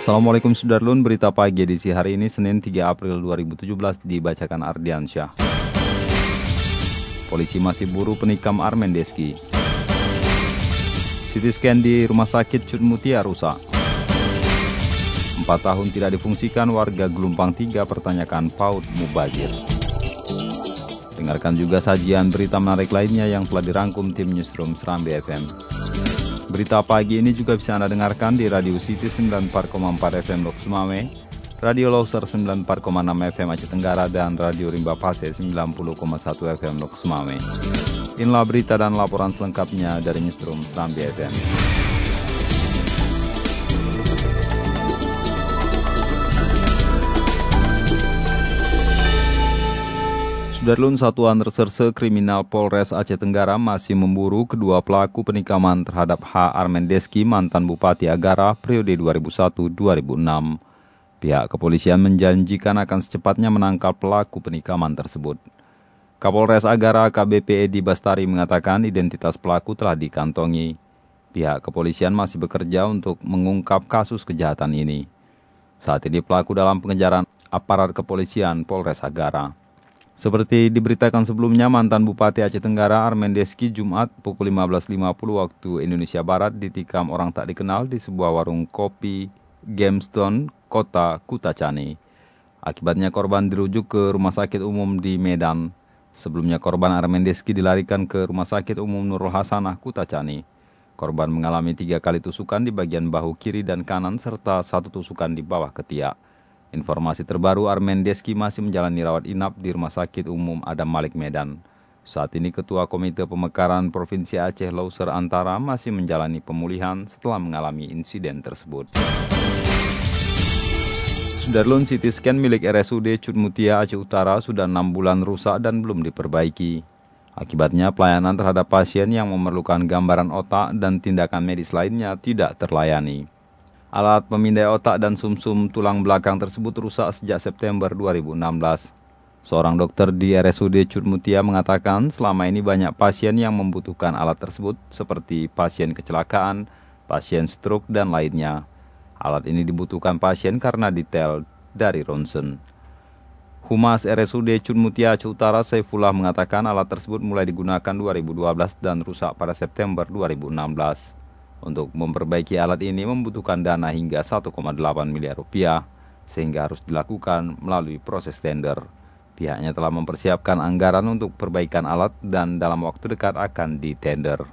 Assalamualaikum Sudarlun, berita pagi edisi hari ini Senin 3 April 2017 dibacakan Ardian Syah. Polisi masih buru penikam Armen Deski. CT scan di Rumah Sakit Cutmutia rusak. Empat tahun tidak difungsikan warga Gelumpang 3 pertanyakan PAUD Mubazir. Dengarkan juga sajian berita menarik lainnya yang telah dirangkum tim Newsroom Serambi FM. Berita pagi ini juga bisa Anda dengarkan di Radio City 94,4 FM Lok Sumame, Radio Loser 94,6 FM Aceh Tenggara, dan Radio Rimba Pase 90,1 FM Lok Sumame. Inilah berita dan laporan selengkapnya dari Newsroom Serambi FM. Sudarlun Satuan Reserse Kriminal Polres Aceh Tenggara masih memburu kedua pelaku penikaman terhadap H. Armendeski, mantan Bupati Agara, periode 2001-2006. Pihak kepolisian menjanjikan akan secepatnya menangkap pelaku penikaman tersebut. Kapolres Agara KBP Edi Bastari mengatakan identitas pelaku telah dikantongi. Pihak kepolisian masih bekerja untuk mengungkap kasus kejahatan ini. Saat ini pelaku dalam pengejaran aparat kepolisian Polres Agara. Seperti diberitakan sebelumnya, mantan Bupati Aceh Tenggara Armendeski Jumat pukul 15.50 waktu Indonesia Barat ditikam orang tak dikenal di sebuah warung kopi Gemstone, kota Kutacani. Akibatnya korban dirujuk ke rumah sakit umum di Medan. Sebelumnya korban Armendeski dilarikan ke rumah sakit umum Nurul Hasanah, Kutacani. Korban mengalami tiga kali tusukan di bagian bahu kiri dan kanan serta satu tusukan di bawah ketiak. Informasi terbaru Armendeski masih menjalani rawat inap di Rumah Sakit Umum Adam Malik Medan. Saat ini Ketua Komite Pemekaran Provinsi Aceh Lauser Antara masih menjalani pemulihan setelah mengalami insiden tersebut. Sudarlun CT scan milik RSUD Cutmutia Aceh Utara sudah enam bulan rusak dan belum diperbaiki. Akibatnya pelayanan terhadap pasien yang memerlukan gambaran otak dan tindakan medis lainnya tidak terlayani. Alat pemindai otak dan sumsum -sum tulang belakang tersebut rusak sejak September 2016. Seorang dokter di RSUD Cutmutia mengatakan selama ini banyak pasien yang membutuhkan alat tersebut seperti pasien kecelakaan, pasien stroke, dan lainnya. Alat ini dibutuhkan pasien karena detail dari ronsen. Humas RSUD Cutmutia Aceh Utara Saifullah mengatakan alat tersebut mulai digunakan 2012 dan rusak pada September 2016. Untuk memperbaiki alat ini membutuhkan dana hingga 1,8 miliar rupiah, sehingga harus dilakukan melalui proses tender. Pihaknya telah mempersiapkan anggaran untuk perbaikan alat dan dalam waktu dekat akan ditender.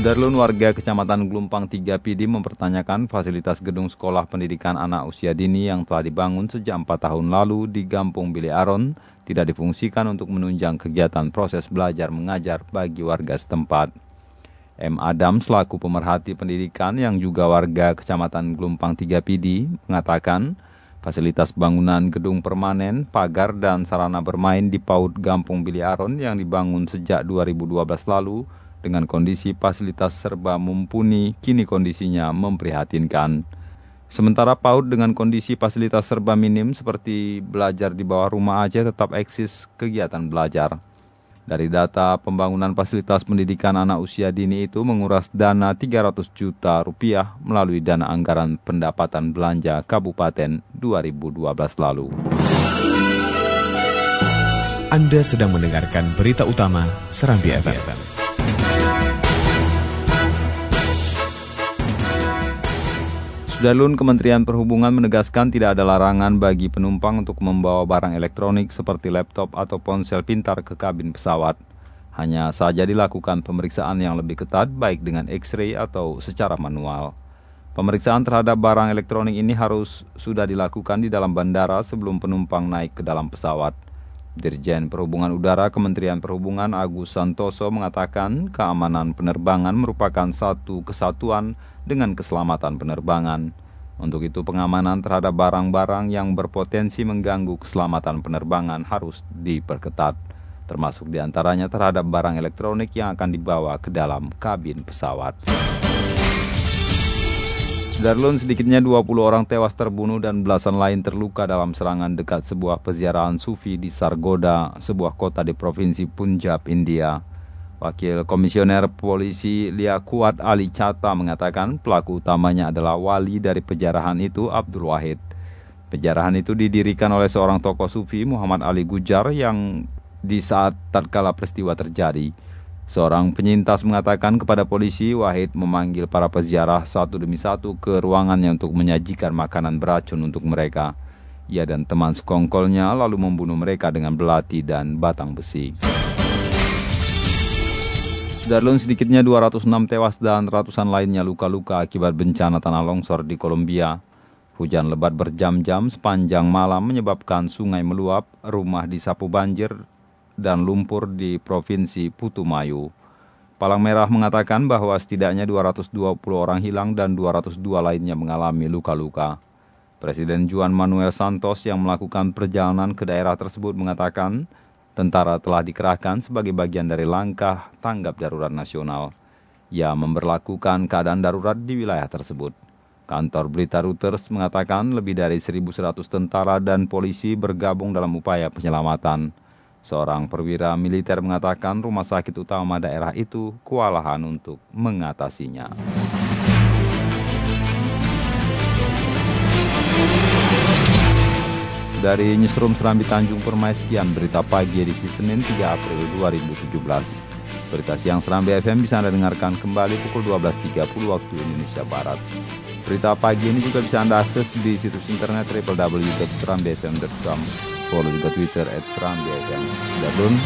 Darlun warga Kecamatan Gelumpang 3 PD mempertanyakan fasilitas gedung sekolah pendidikan anak usia dini yang telah dibangun sejak 4 tahun lalu di Gampung Bile Aron tidak difungsikan untuk menunjang kegiatan proses belajar mengajar bagi warga setempat. M. Adam selaku pemerhati pendidikan yang juga warga Kecamatan Gelumpang 3 PD mengatakan fasilitas bangunan gedung permanen, pagar, dan sarana bermain di PAUD Gampung Biliaron yang dibangun sejak 2012 lalu dengan kondisi fasilitas serba mumpuni kini kondisinya memprihatinkan. Sementara PAUD dengan kondisi fasilitas serba minim seperti belajar di bawah rumah aja tetap eksis kegiatan belajar. Dari data pembangunan fasilitas pendidikan anak usia dini itu menguras dana 300 juta rupiah melalui dana anggaran pendapatan belanja Kabupaten 2012 lalu. Anda sedang mendengarkan berita utama Serambi FM. Sudarlun Kementerian Perhubungan menegaskan tidak ada larangan bagi penumpang untuk membawa barang elektronik seperti laptop atau ponsel pintar ke kabin pesawat. Hanya saja dilakukan pemeriksaan yang lebih ketat baik dengan X-ray atau secara manual. Pemeriksaan terhadap barang elektronik ini harus sudah dilakukan di dalam bandara sebelum penumpang naik ke dalam pesawat. Dirjen Perhubungan Udara Kementerian Perhubungan Agus Santoso mengatakan keamanan penerbangan merupakan satu kesatuan dengan keselamatan penerbangan. Untuk itu pengamanan terhadap barang-barang yang berpotensi mengganggu keselamatan penerbangan harus diperketat, termasuk di antaranya terhadap barang elektronik yang akan dibawa ke dalam kabin pesawat. Darlun sedikitnya 20 orang tewas terbunuh dan belasan lain terluka dalam serangan dekat sebuah peziarahan sufi di Sargoda, sebuah kota di provinsi Punjab, India. Wakil Komisioner Polisi Lia Kuat Ali Chata mengatakan pelaku utamanya adalah wali dari pejarahan itu Abdul Wahid. Pejarahan itu didirikan oleh seorang tokoh sufi Muhammad Ali Gujar yang di saat tatkala peristiwa terjadi Seorang penyintas mengatakan kepada polisi Wahid memanggil para peziarah satu demi satu ke ruangannya untuk menyajikan makanan beracun untuk mereka. Ia dan teman sekongkolnya lalu membunuh mereka dengan belati dan batang besi. Darlun sedikitnya 206 tewas dan ratusan lainnya luka-luka akibat bencana tanah longsor di Kolombia. Hujan lebat berjam-jam sepanjang malam menyebabkan sungai meluap, rumah disapu banjir, dan lumpur di Provinsi Putumayu. Palang Merah mengatakan bahwa setidaknya 220 orang hilang dan 202 lainnya mengalami luka-luka. Presiden Juan Manuel Santos yang melakukan perjalanan ke daerah tersebut mengatakan tentara telah dikerahkan sebagai bagian dari langkah tanggap darurat nasional. Ia memperlakukan keadaan darurat di wilayah tersebut. Kantor berita Reuters mengatakan lebih dari 1.100 tentara dan polisi bergabung dalam upaya penyelamatan. Seorang perwira militer mengatakan rumah sakit utama daerah itu kewalahan untuk mengatasinya. Dari Newsroom Serambi Tanjung Permai, sekian berita pagi edisi Senin 3 April 2017. Berita siang Serambi FM bisa Anda dengarkan kembali pukul 12.30 waktu Indonesia Barat. Berita pagi ini juga bisa Anda akses di situs internet www.serambifm.com. Follow juga Twitter at serambifm. Dan belum,